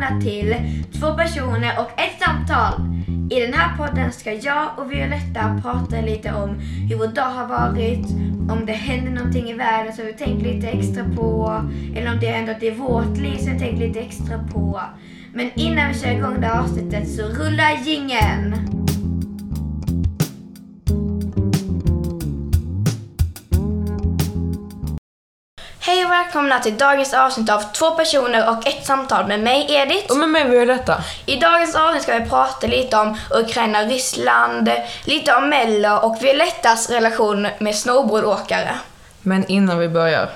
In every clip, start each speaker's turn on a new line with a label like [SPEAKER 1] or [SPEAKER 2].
[SPEAKER 1] välkomna till Två personer och ett samtal. I den här podden ska jag och Violetta prata lite om hur vår dag har varit, om det händer någonting i världen som vi tänkt lite extra på, eller om det har hänt i vårt liv som vi tänkt lite extra på. Men innan vi kör igång det här avsnittet så rullar jingeln! Välkomna till dagens avsnitt av Två personer och ett samtal med mig Edith.
[SPEAKER 2] Och med mig Violetta.
[SPEAKER 1] I dagens avsnitt ska vi prata lite om Ukraina, Ryssland, lite om Mello och Violettas relation med snowboardåkare.
[SPEAKER 2] Men innan vi börjar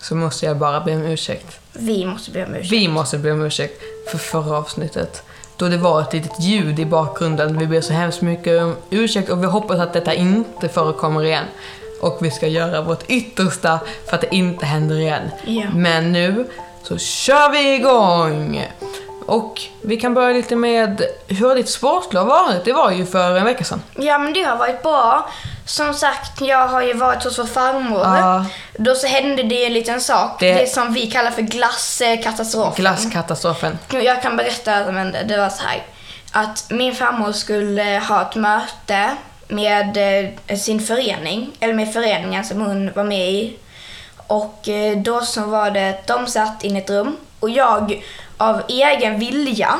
[SPEAKER 2] så måste jag bara be om ursäkt.
[SPEAKER 1] Vi måste be om ursäkt.
[SPEAKER 2] Vi måste be om ursäkt för förra avsnittet. Då det var ett litet ljud i bakgrunden. Vi ber så hemskt mycket om ursäkt och vi hoppas att detta inte förekommer igen. Och vi ska göra vårt yttersta för att det inte händer igen.
[SPEAKER 1] Ja.
[SPEAKER 2] Men nu så kör vi igång! Och vi kan börja lite med hur ditt sportlov varit? Det var ju för en vecka sedan.
[SPEAKER 1] Ja men det har varit bra. Som sagt, jag har ju varit hos vår farmor.
[SPEAKER 2] Ja.
[SPEAKER 1] Då så hände det en liten sak.
[SPEAKER 2] Det-
[SPEAKER 1] Det, som vi kallar för glasskatastrofen.
[SPEAKER 2] Glasskatastrofen.
[SPEAKER 1] Jag kan berätta vad som hände. Det var så här. Att min farmor skulle ha ett möte med eh, sin förening, eller med föreningen som hon var med i. Och eh, då så var det, de satt in i ett rum och jag av egen vilja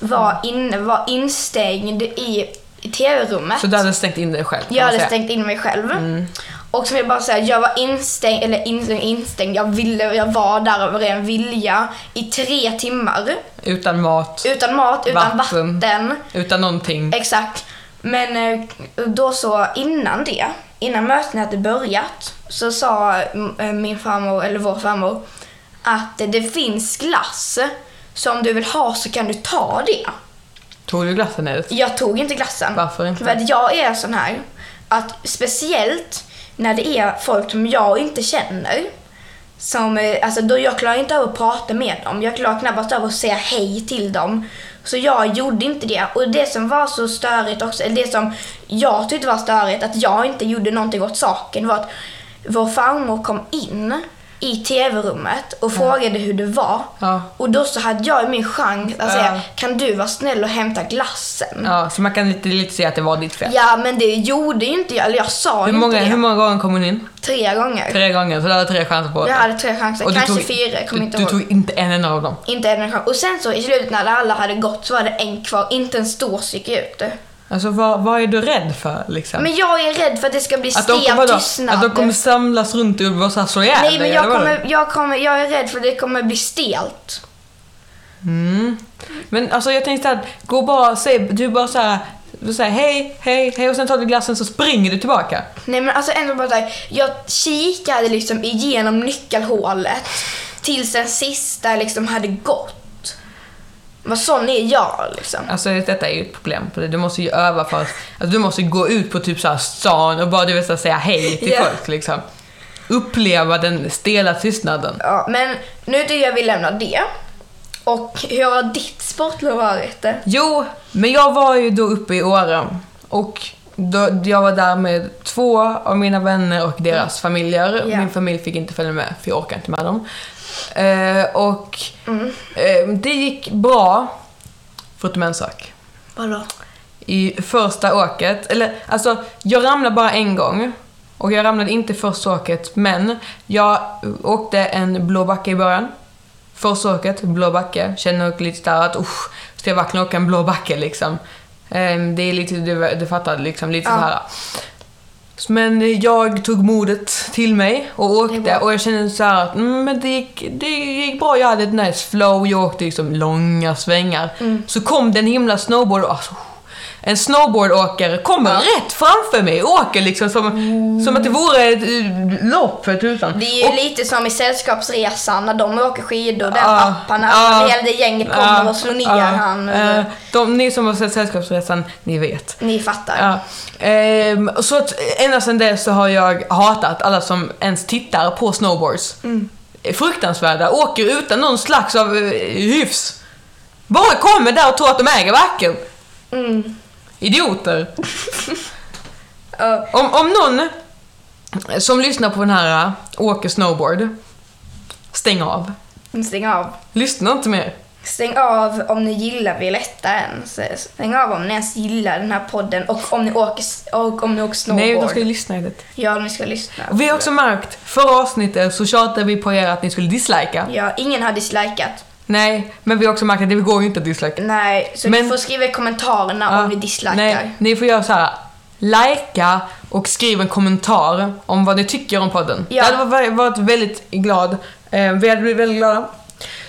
[SPEAKER 1] var, inne, var instängd i, i tv-rummet.
[SPEAKER 2] Så du hade stängt in dig själv?
[SPEAKER 1] Jag hade
[SPEAKER 2] säga.
[SPEAKER 1] stängt in mig själv. Och som jag bara säga, jag var instängd, eller instängd, instängd, jag ville, jag var där av ren vilja i tre timmar.
[SPEAKER 2] Utan mat,
[SPEAKER 1] Utan mat, utan
[SPEAKER 2] Vatten.
[SPEAKER 1] vatten.
[SPEAKER 2] utan någonting.
[SPEAKER 1] Exakt. Men eh, då så innan det, innan mötet hade börjat, så sa eh, min farmor, eller vår farmor, att det finns glass. Så om du vill ha så kan du ta det.
[SPEAKER 2] Tog du glassen ut?
[SPEAKER 1] Jag tog inte glassen.
[SPEAKER 2] Varför inte?
[SPEAKER 1] För att jag är sån här, att speciellt när det är folk som jag inte känner, som, eh, alltså då jag klarar inte av att prata med dem. Jag klarar knappast av att säga hej till dem. Så jag gjorde inte det. Och det som var så störigt också, eller det som jag tyckte var störigt, att jag inte gjorde någonting åt saken, var att vår farmor kom in i tv-rummet och frågade hur det var. Och då så hade jag min chans att säga, kan du vara snäll och hämta glassen?
[SPEAKER 2] Ja, så man kan lite, lite säga att det var ditt fel.
[SPEAKER 1] Ja, men det gjorde ju inte jag. Eller jag sa
[SPEAKER 2] hur, många,
[SPEAKER 1] inte det.
[SPEAKER 2] hur många gånger kom hon in?
[SPEAKER 1] Tre gånger.
[SPEAKER 2] Tre gånger, så du hade tre chanser på
[SPEAKER 1] Jag
[SPEAKER 2] det.
[SPEAKER 1] hade tre chanser.
[SPEAKER 2] Och
[SPEAKER 1] Kanske
[SPEAKER 2] tog-
[SPEAKER 1] fyra, jag kommer
[SPEAKER 2] du,
[SPEAKER 1] inte
[SPEAKER 2] du
[SPEAKER 1] ihåg.
[SPEAKER 2] tog inte en enda av dem.
[SPEAKER 1] Inte en chans. Och sen så i slutet när alla hade gått så var det en kvar. Inte en stor gick ut.
[SPEAKER 2] Alltså vad, vad är du rädd för liksom?
[SPEAKER 1] Men jag är rädd för att det ska bli stel tystnad.
[SPEAKER 2] att de kommer samlas runt dig och bara så här slå ihjäl
[SPEAKER 1] Nej, men jag kommer, jag, kommer, jag är rädd för att det kommer bli stelt.
[SPEAKER 2] Mm. Men alltså jag tänkte att gå bara och säg, du bara såhär, du säger hej, hej, hej och sen tar du glassen så springer du tillbaka.
[SPEAKER 1] Nej men alltså ändå bara där, jag kikade liksom igenom nyckelhålet tills den sista liksom hade gått. Vad sån är jag liksom.
[SPEAKER 2] Alltså detta är ju ett problem på det. Du måste ju öva för att, alltså, du måste gå ut på typ så här stan och bara du vet så här, säga hej till
[SPEAKER 1] Ja.
[SPEAKER 2] folk liksom. Uppleva den stela tystnaden.
[SPEAKER 1] Ja, men nu tycker jag vi lämnar det. Och hur har ditt sportlov varit?
[SPEAKER 2] Jo, men jag var ju då uppe i Åre och då, jag var där med två av mina vänner och deras familjer.
[SPEAKER 1] Ja.
[SPEAKER 2] Min familj fick inte följa med för jag orkade inte med dem. Eh, och eh, det gick bra, förutom en sak.
[SPEAKER 1] Vadå?
[SPEAKER 2] I första åket, eller alltså jag ramlade bara en gång. Och jag ramlade inte första åket, men jag åkte en blå backe i början. Första åket, blå backe. Känner lite där att usch, ska jag verkligen åka en blå backe liksom? Ehm, det är lite, du, du fattar, liksom lite
[SPEAKER 1] Ja.
[SPEAKER 2] så här. Men jag tog modet till mig och åkte och jag kände så här att mm, men det, gick, det gick bra, jag hade ett nice flow, jag åkte liksom långa svängar.
[SPEAKER 1] Mm.
[SPEAKER 2] Så kom det en himla snowboard, alltså, en snowboardåkare kommer rätt framför mig och åker liksom som, som att det vore ett eh, lopp för tusan.
[SPEAKER 1] Det är ju
[SPEAKER 2] Och-
[SPEAKER 1] lite som i Sällskapsresan när de åker skidor, där
[SPEAKER 2] Ja,
[SPEAKER 1] pappan,
[SPEAKER 2] ja,
[SPEAKER 1] hela det gänget kommer och slår ner
[SPEAKER 2] ja,
[SPEAKER 1] han.
[SPEAKER 2] eh, de, ni som har sett Sällskapsresan, ni vet.
[SPEAKER 1] Ni fattar.
[SPEAKER 2] Ja. Ehm, så att ända sedan dess så har jag hatat alla som ens tittar på snowboards.
[SPEAKER 1] Mm.
[SPEAKER 2] Fruktansvärda, åker utan någon slags av hyfs. Bara kommer där och tror att de äger backen.
[SPEAKER 1] Mm.
[SPEAKER 2] Idioter. Om, om någon som lyssnar på den här uh, åker snowboard, stäng av.
[SPEAKER 1] Stäng av.
[SPEAKER 2] Lyssna inte mer.
[SPEAKER 1] stäng av om ni gillar Violetta ens. Stäng av om ni ens gillar den här podden och om ni åker, och om ni åker snowboard.
[SPEAKER 2] Nej, de ska ju lyssna i det.
[SPEAKER 1] Ja, ni ska lyssna.
[SPEAKER 2] Vi har också märkt, förra avsnittet så tjatade vi på er att ni skulle dislika.
[SPEAKER 1] Ja, ingen har dislikat.
[SPEAKER 2] Nej, men vi har också märkt att det går ju inte att dislika.
[SPEAKER 1] Nej, så
[SPEAKER 2] Men-
[SPEAKER 1] ni får skriva i kommentarerna om ni dislikar.
[SPEAKER 2] Nej, ni får göra så här. Likea och skriv en kommentar om vad ni tycker om podden.
[SPEAKER 1] Ja.
[SPEAKER 2] Jag hade varit väldigt glad. Eh, vi hade blivit väldigt glada.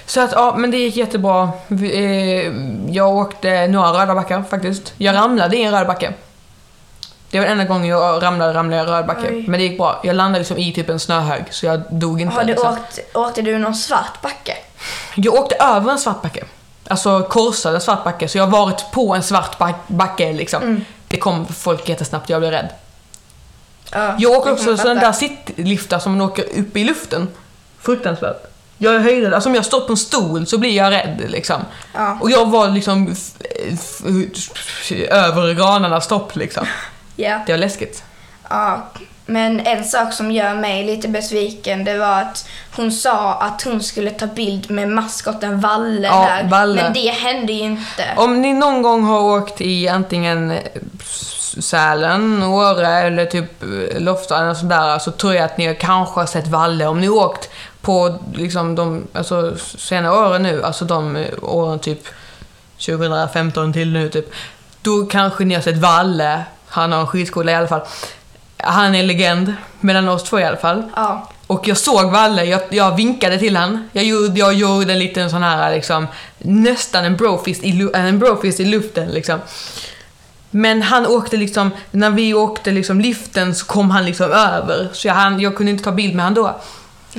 [SPEAKER 2] Så att, ja, men det gick jättebra. Vi, eh, jag åkte några röda backar faktiskt. Jag ramlade i en röd backe. Det var den enda gången jag ramlade, ramlade i en röd backe.
[SPEAKER 1] Oj.
[SPEAKER 2] Men det gick bra. Jag landade liksom i typ en snöhög, så jag dog inte.
[SPEAKER 1] Har du
[SPEAKER 2] liksom.
[SPEAKER 1] åkt, åkte du någon svart backe?
[SPEAKER 2] Jag åkte över en svart backe. Alltså korsade en svart backe, så jag har varit på en svart back- backe liksom.
[SPEAKER 1] Mm.
[SPEAKER 2] Det kom folk jättesnabbt, jag blev rädd.
[SPEAKER 1] Ja,
[SPEAKER 2] Jag åker också sådana där sittliftar som man åker upp i luften. Fruktansvärt. Jag är höjdrädd. Alltså om jag står på en stol så blir jag rädd liksom.
[SPEAKER 1] Ja.
[SPEAKER 2] Och jag var liksom över granarnas topp liksom.
[SPEAKER 1] Ja.
[SPEAKER 2] Det var läskigt.
[SPEAKER 1] Ja, men en sak som gör mig lite besviken det var att hon sa att hon skulle ta bild med maskoten Valle
[SPEAKER 2] Ja,
[SPEAKER 1] där.
[SPEAKER 2] Valle.
[SPEAKER 1] Men det hände ju inte.
[SPEAKER 2] Om ni någon gång har åkt i antingen eh, Sälen, Åre eller typ eh, Lofta eller sådär så tror jag att ni kanske har sett Valle. Om ni har åkt på liksom de alltså, senare åren nu, alltså de eh, åren typ 2015 till nu typ, då kanske ni har sett Valle. Han har en skidskola i alla fall. Han är legend, mellan oss två i alla fall.
[SPEAKER 1] Ja,
[SPEAKER 2] Och jag såg Valle, jag, jag vinkade till han. Jag gjorde, jag gjorde en liten sån här liksom, nästan en brofist i, lu- en brofist i luften liksom. Men han åkte liksom, när vi åkte liksom liften så kom han liksom över. Så jag, han, jag kunde inte ta bild med han då.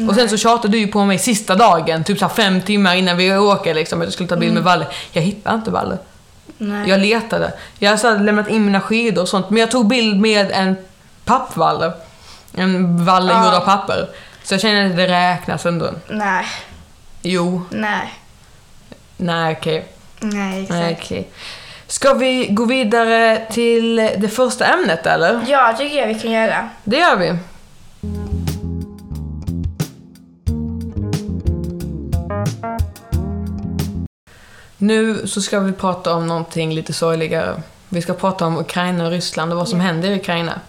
[SPEAKER 2] Och sen så tjatade du ju på mig sista dagen, typ så fem timmar innan vi åker liksom, att jag skulle ta bild med Valle. Jag hittade inte Valle.
[SPEAKER 1] Nej.
[SPEAKER 2] Jag letade. Jag hade lämnat in mina skidor och sånt, men jag tog bild med en pappvalle. En valle
[SPEAKER 1] Ja.
[SPEAKER 2] gjord av papper. Så jag känner att det räknas ändå.
[SPEAKER 1] Nej,
[SPEAKER 2] Jo,
[SPEAKER 1] nej,
[SPEAKER 2] nej okej.
[SPEAKER 1] nej exakt.
[SPEAKER 2] Nej, okej. Ska vi gå vidare till det första ämnet eller?
[SPEAKER 1] Ja, tycker jag vi kan göra.
[SPEAKER 2] Det gör vi. Nu så ska vi prata om någonting lite sorgligare. Vi ska prata om Ukraina och Ryssland och vad som händer i Ukraina.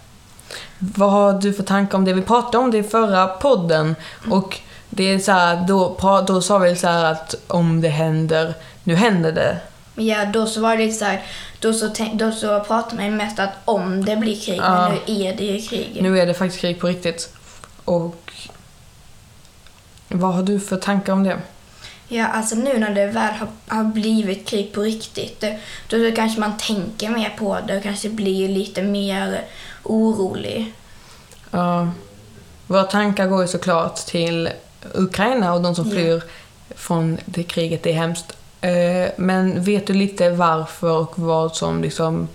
[SPEAKER 2] Vad har du för tankar om det? Vi pratade om det i förra podden och det är så här, då, då sa vi så här att om det händer, nu händer det.
[SPEAKER 1] Ja, då så var det så här, då så, då så pratade man mest att om det blir krig,
[SPEAKER 2] Ja.
[SPEAKER 1] men nu är det ju krig.
[SPEAKER 2] Nu är det faktiskt krig på riktigt. Och vad har du för tankar om det?
[SPEAKER 1] Ja, alltså nu när det väl har, har blivit krig på riktigt, då, då kanske man tänker mer på det och kanske blir lite mer orolig.
[SPEAKER 2] Ja, våra tankar går ju såklart till Ukraina och de som
[SPEAKER 1] Ja.
[SPEAKER 2] flyr från det kriget. Det är hemskt. Eh, Men vet du lite varför och vad som liksom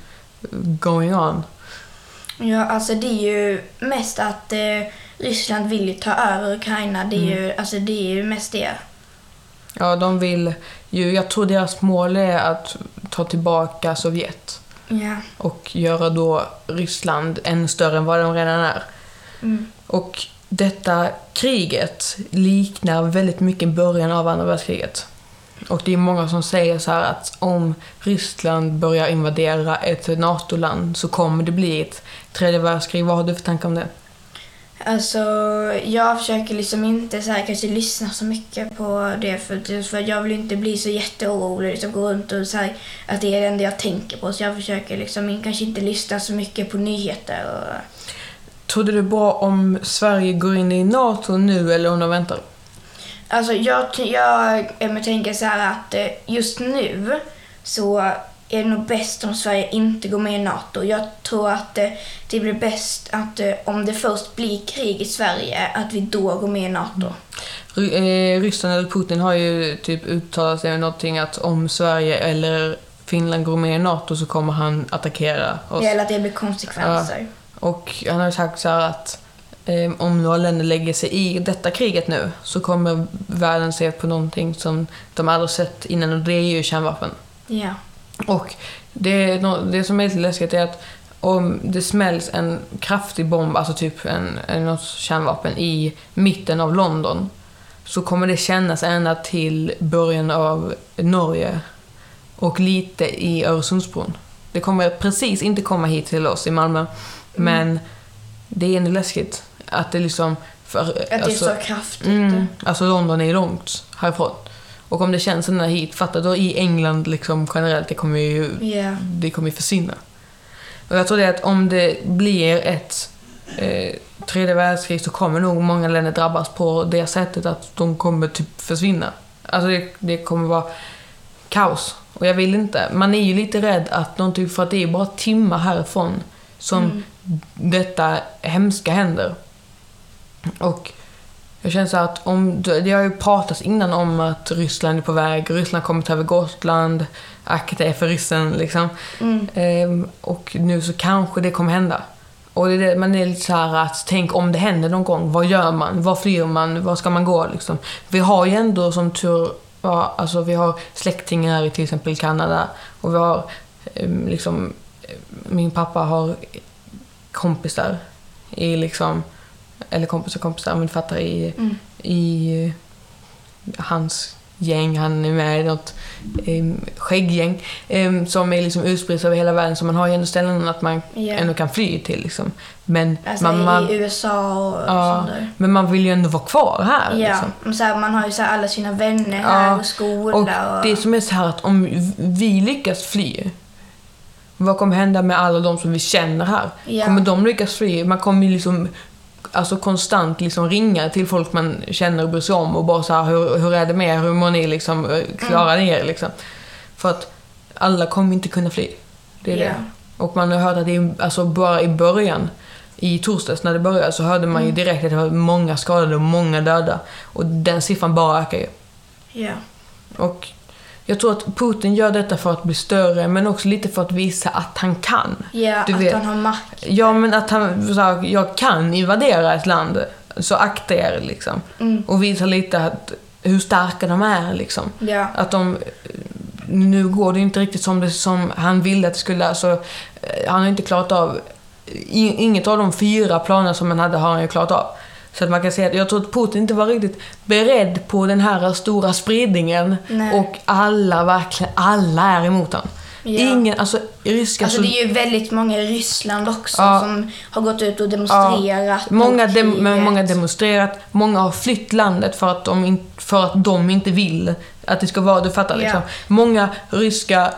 [SPEAKER 2] going on?
[SPEAKER 1] Ja, alltså det är ju mest att eh, Ryssland vill ju ta över Ukraina. Det är, ju, alltså, det är ju mest det.
[SPEAKER 2] Ja, de vill ju, jag tror deras mål är att ta tillbaka Sovjet
[SPEAKER 1] Ja.
[SPEAKER 2] och göra då Ryssland ännu större än vad de redan är.
[SPEAKER 1] Mm.
[SPEAKER 2] Och detta kriget liknar väldigt mycket början av andra världskriget. Och det är många som säger så att om Ryssland börjar invadera ett NATO-land så kommer det bli ett tredje världskrig. Vad har du för tankar om det?
[SPEAKER 1] Alltså, jag försöker liksom inte så här, kanske lyssna så mycket på det för, för jag vill inte bli så jätteorolig, liksom gå runt och så här, att det är det enda jag tänker på. Så jag försöker liksom kanske inte lyssna så mycket på nyheter. Och,
[SPEAKER 2] Tror du det är bra om Sverige går in i NATO nu eller om de väntar?
[SPEAKER 1] Alltså jag, jag eh, tänker så här att eh, just nu så är det nog bäst om Sverige inte går med i NATO. Jag tror att eh, det blir bäst att eh, om det först blir krig i Sverige, att vi då går med i NATO.
[SPEAKER 2] Ry- eh, Ryssland eller Putin har ju typ uttalat sig någonting att om Sverige eller Finland går med i NATO så kommer han attackera oss.
[SPEAKER 1] Eller att det blir konsekvenser.
[SPEAKER 2] Och han har sagt så att eh, om några länder lägger sig i detta kriget nu så kommer världen se på någonting som de aldrig sett innan och det är ju kärnvapen.
[SPEAKER 1] Ja.
[SPEAKER 2] Och det, det som är lite läskigt är att om det smälls en kraftig bomb, alltså typ en, en, något kärnvapen i mitten av London så kommer det kännas ända till början av Norge och lite i Öresundsbron. Det kommer precis inte komma hit till oss i Malmö, men det är ändå läskigt att det liksom... För,
[SPEAKER 1] Att det är
[SPEAKER 2] alltså-
[SPEAKER 1] så kraftigt.
[SPEAKER 2] Mm, alltså London är långt härifrån. Och om det känns ända hit, fatta då i England liksom generellt, det kommer ju
[SPEAKER 1] Ja.
[SPEAKER 2] det kommer försvinna. Och jag tror det att om det blir ett eh, tredje världskrig så kommer nog många länder drabbas på det sättet att de kommer typ försvinna. Alltså det, det kommer vara kaos. Och jag vill inte. Man är ju lite rädd att någonting, för att det är bara timmar härifrån som detta hemska händer. Och jag känner så att om, det har ju pratats innan om att Ryssland är på väg, Ryssland kommer ta över Gotland, akta er för ryssen liksom.
[SPEAKER 1] Mm.
[SPEAKER 2] Ehm, och nu så kanske det kommer hända. Och det är det, man är lite så här att tänk om det händer någon gång, vad gör man? Var flyr man? Var ska man gå liksom? Vi har ju ändå som tur var, alltså vi har släktingar i till exempel Kanada och vi har ehm, liksom, min pappa har kompisar i liksom, eller kompisar kompisar, men fattar i,
[SPEAKER 1] Mm.
[SPEAKER 2] i hans gäng, han är med i något um, skägggäng em, som är liksom utspritt över hela världen så man har ju ändå ställen att man
[SPEAKER 1] Ja.
[SPEAKER 2] ändå kan fly till liksom. Men,
[SPEAKER 1] Alltså
[SPEAKER 2] man, man,
[SPEAKER 1] i USA och
[SPEAKER 2] ja,
[SPEAKER 1] sånt där.
[SPEAKER 2] men man vill ju ändå vara kvar här.
[SPEAKER 1] Ja,
[SPEAKER 2] Liksom.
[SPEAKER 1] så här, man har ju så här alla sina vänner här
[SPEAKER 2] Ja,
[SPEAKER 1] och skola
[SPEAKER 2] Och
[SPEAKER 1] och...
[SPEAKER 2] det som är så här att om vi lyckas fly, vad kommer hända med alla de som vi känner här?
[SPEAKER 1] Ja.
[SPEAKER 2] Kommer de lyckas fly? Man kommer ju liksom alltså konstant liksom ringa till folk man känner och bryr sig om och bara så här, hur, hur är det med er? Hur mår ni liksom? Eh, Klarar ni er liksom? För att alla kommer inte kunna fly. Det är
[SPEAKER 1] Ja.
[SPEAKER 2] det. Och man har hört att det är, alltså bara i början, i torsdags när det började, så hörde man ju direkt att det var många skadade och många döda. Och den siffran bara ökar ju.
[SPEAKER 1] Ja.
[SPEAKER 2] Och jag tror att Putin gör detta för att bli större, men också lite för att visa att han kan.
[SPEAKER 1] Ja,
[SPEAKER 2] Du
[SPEAKER 1] att
[SPEAKER 2] vet.
[SPEAKER 1] han har makt.
[SPEAKER 2] Ja, men att han sa jag kan invadera ett land, så akta er liksom.
[SPEAKER 1] Mm.
[SPEAKER 2] Och visa lite att, hur starka de är liksom.
[SPEAKER 1] Ja.
[SPEAKER 2] Att de, nu går det inte riktigt som, det, som han ville att det skulle, alltså, eh, han har inte klarat av, inget av de fyra planer som han hade har han ju klarat av. Så att man kan säga att jag tror att Putin inte var riktigt beredd på den här stora spridningen
[SPEAKER 1] Nej.
[SPEAKER 2] och alla, verkligen, alla är emot honom.
[SPEAKER 1] Ja.
[SPEAKER 2] Ingen, alltså ryska
[SPEAKER 1] Alltså det är ju väldigt många i Ryssland också
[SPEAKER 2] Ja.
[SPEAKER 1] som har gått ut och demonstrerat
[SPEAKER 2] Många,
[SPEAKER 1] mot
[SPEAKER 2] dem, många demonstrerat, många har flytt landet för att de, för att de inte vill att det ska vara, du fattar
[SPEAKER 1] Ja.
[SPEAKER 2] liksom. Många ryska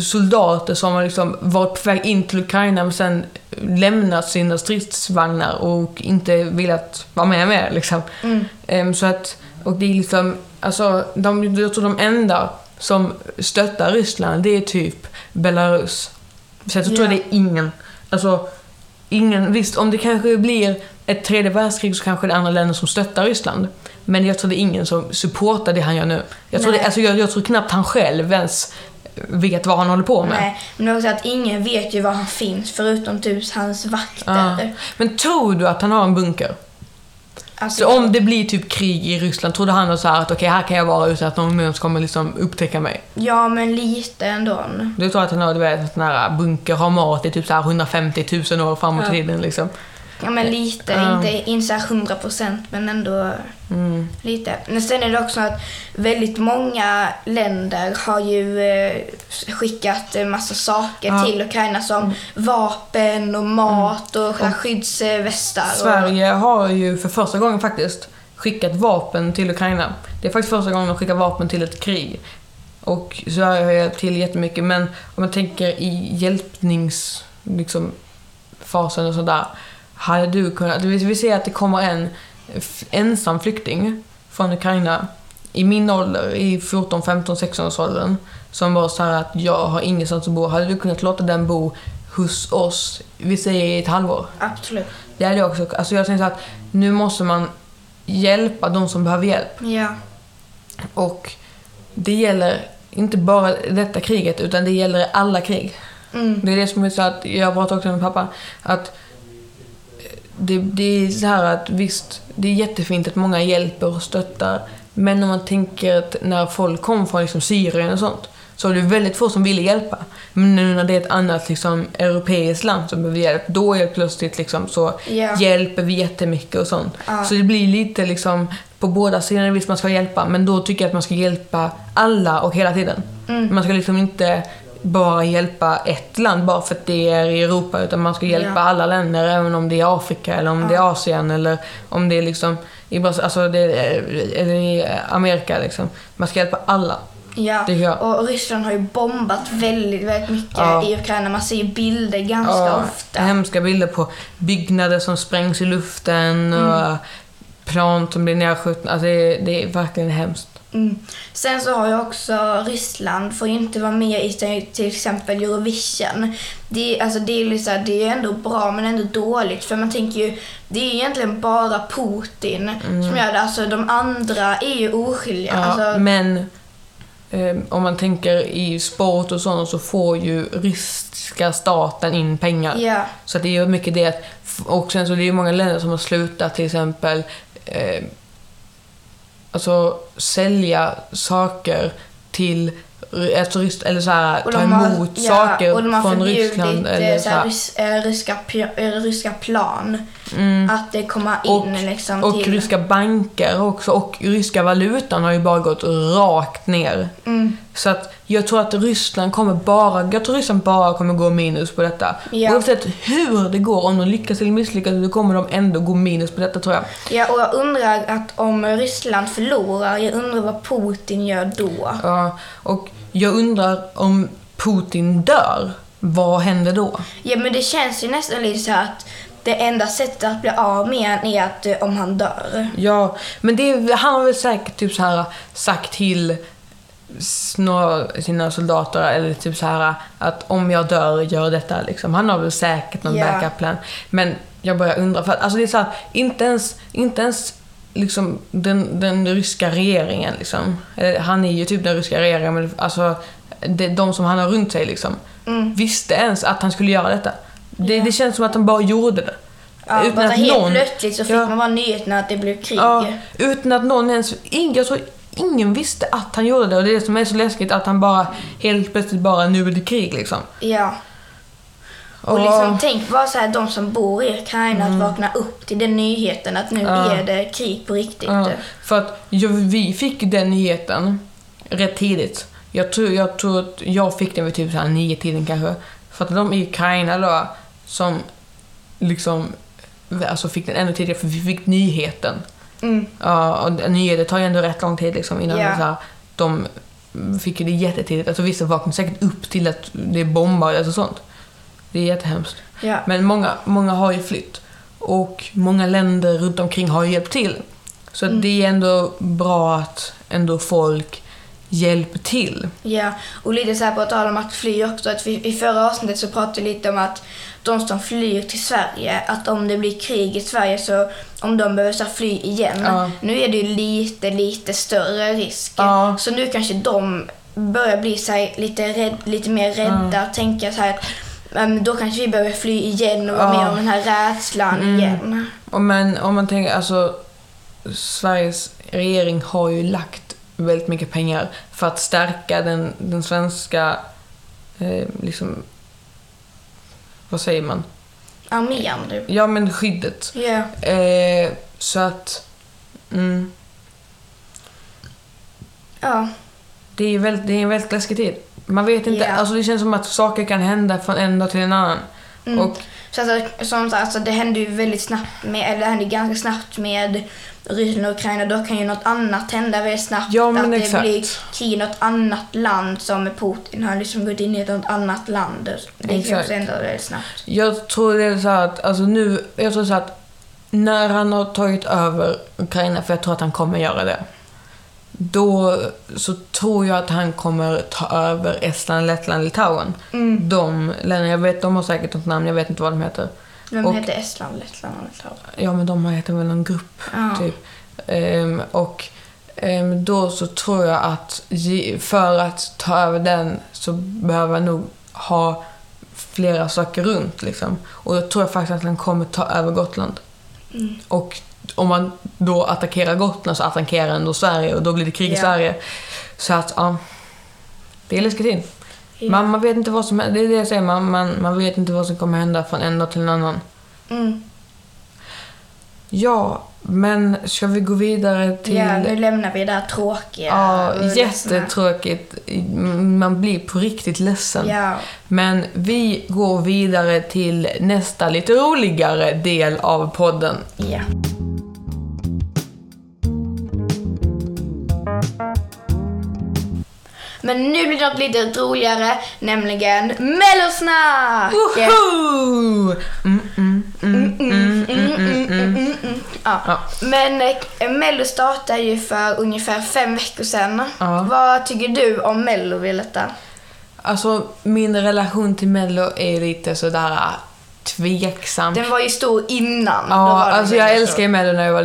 [SPEAKER 2] soldater som har liksom varit på väg in till Ukraina men sen lämnat sina stridsvagnar och inte velat vara med mer liksom.
[SPEAKER 1] Mm.
[SPEAKER 2] Ehm, så att, och det är liksom, alltså, de, jag tror de enda som stöttar Ryssland, det är typ Belarus. Så tror jag
[SPEAKER 1] Ja.
[SPEAKER 2] det är ingen, alltså, ingen, visst om det kanske blir ett tredje världskrig så kanske det är andra länder som stöttar Ryssland. Men jag tror det är ingen som supportar det han gör nu. Jag tror, det, alltså, jag, jag tror knappt han själv ens vet vad han håller på med.
[SPEAKER 1] Nej, men också att ingen vet ju var han finns förutom typ hans vakter.
[SPEAKER 2] Ja. Men tror du att han har en bunker?
[SPEAKER 1] Alltså,
[SPEAKER 2] Så om det blir typ krig i Ryssland, tror du han då så här att okej, här kan jag vara utan att någon mer kommer liksom upptäcka mig?
[SPEAKER 1] Ja, men lite ändå.
[SPEAKER 2] Du tror att han har, du vet, sån här bunker, har mat i typ så här 150 000 år framåt i
[SPEAKER 1] Ja.
[SPEAKER 2] tiden liksom.
[SPEAKER 1] Ja, men lite.
[SPEAKER 2] Ja.
[SPEAKER 1] Inte, inte så 100 procent, men ändå
[SPEAKER 2] Mm.
[SPEAKER 1] lite. Men sen är det också att väldigt många länder har ju eh, skickat en massa saker
[SPEAKER 2] Ja.
[SPEAKER 1] till Ukraina som vapen och mat och, och skyddsvästar. Och,
[SPEAKER 2] Sverige har ju för första gången faktiskt skickat vapen till Ukraina. Det är faktiskt första gången de skickar vapen till ett krig. Och Sverige har hjälpt till jättemycket, men om man tänker i hjälpnings... Liksom, fasen och sådär. Hade du kunnat... Vi ser att det kommer en ensam flykting från Ukraina i min ålder, i 14, 15, 16 års åldern som var så att jag har ingenstans att bo. Hade du kunnat låta den bo hos oss, vi säger i ett halvår?
[SPEAKER 1] Absolut.
[SPEAKER 2] Det är det också. Alltså jag tänker så att nu måste man hjälpa de som behöver hjälp.
[SPEAKER 1] Ja.
[SPEAKER 2] Och det gäller inte bara detta kriget, utan det gäller alla krig.
[SPEAKER 1] Mm.
[SPEAKER 2] Det är det som är så att, jag pratade också med pappa, att det, det är så här att visst, det är jättefint att många hjälper och stöttar, men om man tänker att när folk kom från liksom Syrien och sånt, så var det väldigt få som ville hjälpa. Men nu när det är ett annat liksom, europeiskt land som behöver hjälp, då är det plötsligt liksom så
[SPEAKER 1] Ja.
[SPEAKER 2] hjälper vi jättemycket och sånt.
[SPEAKER 1] Ja.
[SPEAKER 2] Så det blir lite liksom, på båda sidorna visst man ska hjälpa, men då tycker jag att man ska hjälpa alla och hela tiden.
[SPEAKER 1] Mm.
[SPEAKER 2] Man ska liksom inte bara hjälpa ett land bara för att det är i Europa, utan man ska hjälpa
[SPEAKER 1] Ja.
[SPEAKER 2] alla länder, även om det är Afrika eller om det är Asien eller om det är liksom i, Bras- alltså det är, eller i Amerika. Liksom. Man ska hjälpa alla.
[SPEAKER 1] Ja, och Ryssland har ju bombat väldigt, väldigt mycket
[SPEAKER 2] Ja.
[SPEAKER 1] i Ukraina. Man ser ju bilder ganska
[SPEAKER 2] Ja,
[SPEAKER 1] ofta.
[SPEAKER 2] Hemska bilder på byggnader som sprängs i luften och plan som blir nedskjutna. Alltså det, det är verkligen hemskt.
[SPEAKER 1] Mm. Sen så har ju också Ryssland får ju inte vara med i till- exempel Eurovision. Det, är- alltså det, är liksom, det är ändå bra men ändå dåligt för man tänker ju det är egentligen bara Putin som gör det. Alltså de andra är ju oskyldiga.
[SPEAKER 2] Mm. Ja,
[SPEAKER 1] alltså,
[SPEAKER 2] men eh, om man tänker i sport och sånt så får ju ryska staten in pengar.
[SPEAKER 1] ja,
[SPEAKER 2] Så det är ju mycket det. Och sen så är det ju många länder som har slutat till exempel eh, alltså sälja saker till alltså, rys- eller så här, ta
[SPEAKER 1] de har,
[SPEAKER 2] emot
[SPEAKER 1] ja,
[SPEAKER 2] saker
[SPEAKER 1] och de har
[SPEAKER 2] från
[SPEAKER 1] förbjudit
[SPEAKER 2] Ryssland.
[SPEAKER 1] eh,
[SPEAKER 2] Eller
[SPEAKER 1] så
[SPEAKER 2] så
[SPEAKER 1] här,
[SPEAKER 2] här.
[SPEAKER 1] rys, eh, ryska, eh, ryska plan.
[SPEAKER 2] Mm.
[SPEAKER 1] Att det kommer in
[SPEAKER 2] Och-
[SPEAKER 1] liksom
[SPEAKER 2] Och
[SPEAKER 1] till...
[SPEAKER 2] ryska banker också. Och ryska valutan har ju bara gått rakt ner.
[SPEAKER 1] Mm.
[SPEAKER 2] Så att jag tror att Ryssland kommer bara, jag tror Ryssland bara kommer gå minus på detta.
[SPEAKER 1] Ja.
[SPEAKER 2] Oavsett hur det går, om de lyckas eller misslyckas, så kommer de ändå gå minus på detta tror jag.
[SPEAKER 1] Ja, och jag undrar att om Ryssland förlorar, jag undrar vad Putin gör då.
[SPEAKER 2] Ja, och jag undrar om Putin dör, vad händer då?
[SPEAKER 1] Ja, men det känns ju nästan lite så att det enda sättet att bli av med honom är att eh, om han dör.
[SPEAKER 2] Ja, men det, han har väl säkert typ så här sagt till sina soldater eller typ så här att om jag dör, gör detta liksom. Han har väl säkert någon
[SPEAKER 1] Ja.
[SPEAKER 2] backup plan. Men jag börjar undra, för att alltså det är så här, inte ens, inte ens liksom den, den ryska regeringen liksom. Eller, Han är ju typ den ryska regeringen, men alltså det, de som han har runt sig liksom.
[SPEAKER 1] Mm.
[SPEAKER 2] Visste ens att han skulle göra detta. Det, det känns som att han bara gjorde det.
[SPEAKER 1] Ja,
[SPEAKER 2] Utan
[SPEAKER 1] bara
[SPEAKER 2] att
[SPEAKER 1] helt
[SPEAKER 2] någon-
[SPEAKER 1] plötsligt så fick
[SPEAKER 2] Ja.
[SPEAKER 1] man bara nyheten att det blev krig.
[SPEAKER 2] Ja, utan att någon ens... Jag tror ingen visste att han gjorde det och det är det som är så läskigt att han bara helt plötsligt bara nu är det krig liksom.
[SPEAKER 1] Ja. Och liksom, tänk bara så här, de som bor i Ukraina att vakna upp till den nyheten att nu
[SPEAKER 2] Mm. Ja.
[SPEAKER 1] är det krig på riktigt.
[SPEAKER 2] Ja, för att jag, vi fick den nyheten rätt tidigt. Jag tror, jag tror att jag fick den vid typ så här nio tiden kanske. För att de i Ukraina då, som liksom alltså fick den ännu tidigare för vi fick nyheten.
[SPEAKER 1] Mm.
[SPEAKER 2] Ja, och nyheter tar ju ändå rätt lång tid liksom innan
[SPEAKER 1] Ja.
[SPEAKER 2] så här, de fick ju det jättetidigt. Alltså vissa vaknade säkert upp till att det är bombar och sånt. Det är jättehemskt.
[SPEAKER 1] Ja.
[SPEAKER 2] Men många, många har ju flytt. Och många länder runt omkring har ju hjälpt till. Så
[SPEAKER 1] Mm.
[SPEAKER 2] att det är ändå bra att ändå folk hjälper till.
[SPEAKER 1] Ja, och lite så här på tal om att fly också. Att vi, I förra avsnittet så pratade vi lite om att de som flyr till Sverige, att om det blir krig i Sverige så om de behöver så fly igen.
[SPEAKER 2] Ja.
[SPEAKER 1] Nu är det ju lite, lite större risk.
[SPEAKER 2] Ja.
[SPEAKER 1] Så nu kanske de börjar bli så lite, rädd, lite mer rädda och tänka så här att "Men då kanske vi behöver fly igen och vara
[SPEAKER 2] Ja.
[SPEAKER 1] med om den här rädslan
[SPEAKER 2] Mm.
[SPEAKER 1] igen.
[SPEAKER 2] Men om man tänker, alltså Sveriges regering har ju lagt väldigt mycket pengar för att stärka den, den svenska, eh, liksom, vad säger man?
[SPEAKER 1] Armén typ.
[SPEAKER 2] Ja men skyddet.
[SPEAKER 1] Ja.
[SPEAKER 2] Eh, så att, mm,
[SPEAKER 1] Ja.
[SPEAKER 2] det är, väldigt, det är en väldigt läskig tid. Man vet inte,
[SPEAKER 1] Ja.
[SPEAKER 2] alltså det känns som att saker kan hända från en dag till en annan.
[SPEAKER 1] Mm.
[SPEAKER 2] Och
[SPEAKER 1] Så alltså, som sagt, alltså, det hände ju väldigt snabbt med, eller det hände ganska snabbt med Ryssland och Ukraina. Då kan ju något annat hända väldigt snabbt.
[SPEAKER 2] Ja, men
[SPEAKER 1] att det
[SPEAKER 2] exakt.
[SPEAKER 1] blir krig i något annat land som Putin har liksom gått in i ett något annat land. Det kan också hända väldigt snabbt.
[SPEAKER 2] Jag tror det är så att, alltså nu, jag tror så att när han har tagit över Ukraina, för jag tror att han kommer göra det, då så tror jag att han kommer ta över Estland, Lettland, Litauen.
[SPEAKER 1] Mm.
[SPEAKER 2] De länderna, jag vet, de har säkert något namn, jag vet inte vad de heter.
[SPEAKER 1] Vem
[SPEAKER 2] Och-
[SPEAKER 1] heter Estland, Lettland och Litauen?
[SPEAKER 2] Ja, men de heter väl någon grupp,
[SPEAKER 1] Ja.
[SPEAKER 2] typ. Ehm, och ehm, då så tror jag att för att ta över den så behöver han nog ha flera saker runt liksom. Och då tror jag faktiskt att han kommer ta över Gotland.
[SPEAKER 1] Mm.
[SPEAKER 2] Och om man då attackerar Gotland så attackerar han då Sverige och då blir det krig i
[SPEAKER 1] Ja.
[SPEAKER 2] Sverige. Så att, ja. Det är läskigt in.
[SPEAKER 1] Ja.
[SPEAKER 2] Man, man vet inte vad som händer. Det är det jag säger. Man, man, man vet inte vad som kommer hända från en dag till en annan.
[SPEAKER 1] Mm.
[SPEAKER 2] Ja, men ska vi gå vidare till...
[SPEAKER 1] Ja, nu lämnar vi det här tråkiga.
[SPEAKER 2] Ja,
[SPEAKER 1] och
[SPEAKER 2] jättetråkigt. Man blir på riktigt ledsen.
[SPEAKER 1] Ja.
[SPEAKER 2] Men vi går vidare till nästa lite roligare del av podden.
[SPEAKER 1] ja. Men nu blir det något lite roligare, nämligen Mellosnack!
[SPEAKER 2] Woho! Mm, mm, mm, mm, mm, mm, mm.
[SPEAKER 1] Men Mello startade ju för ungefär fem veckor sedan.
[SPEAKER 2] Ja.
[SPEAKER 1] Vad tycker du om Mello, Violetta?
[SPEAKER 2] Alltså, min relation till Mello är lite sådär tveksam.
[SPEAKER 1] Den var ju stor innan.
[SPEAKER 2] Ja, alltså jag älskar ju Mello när jag, var,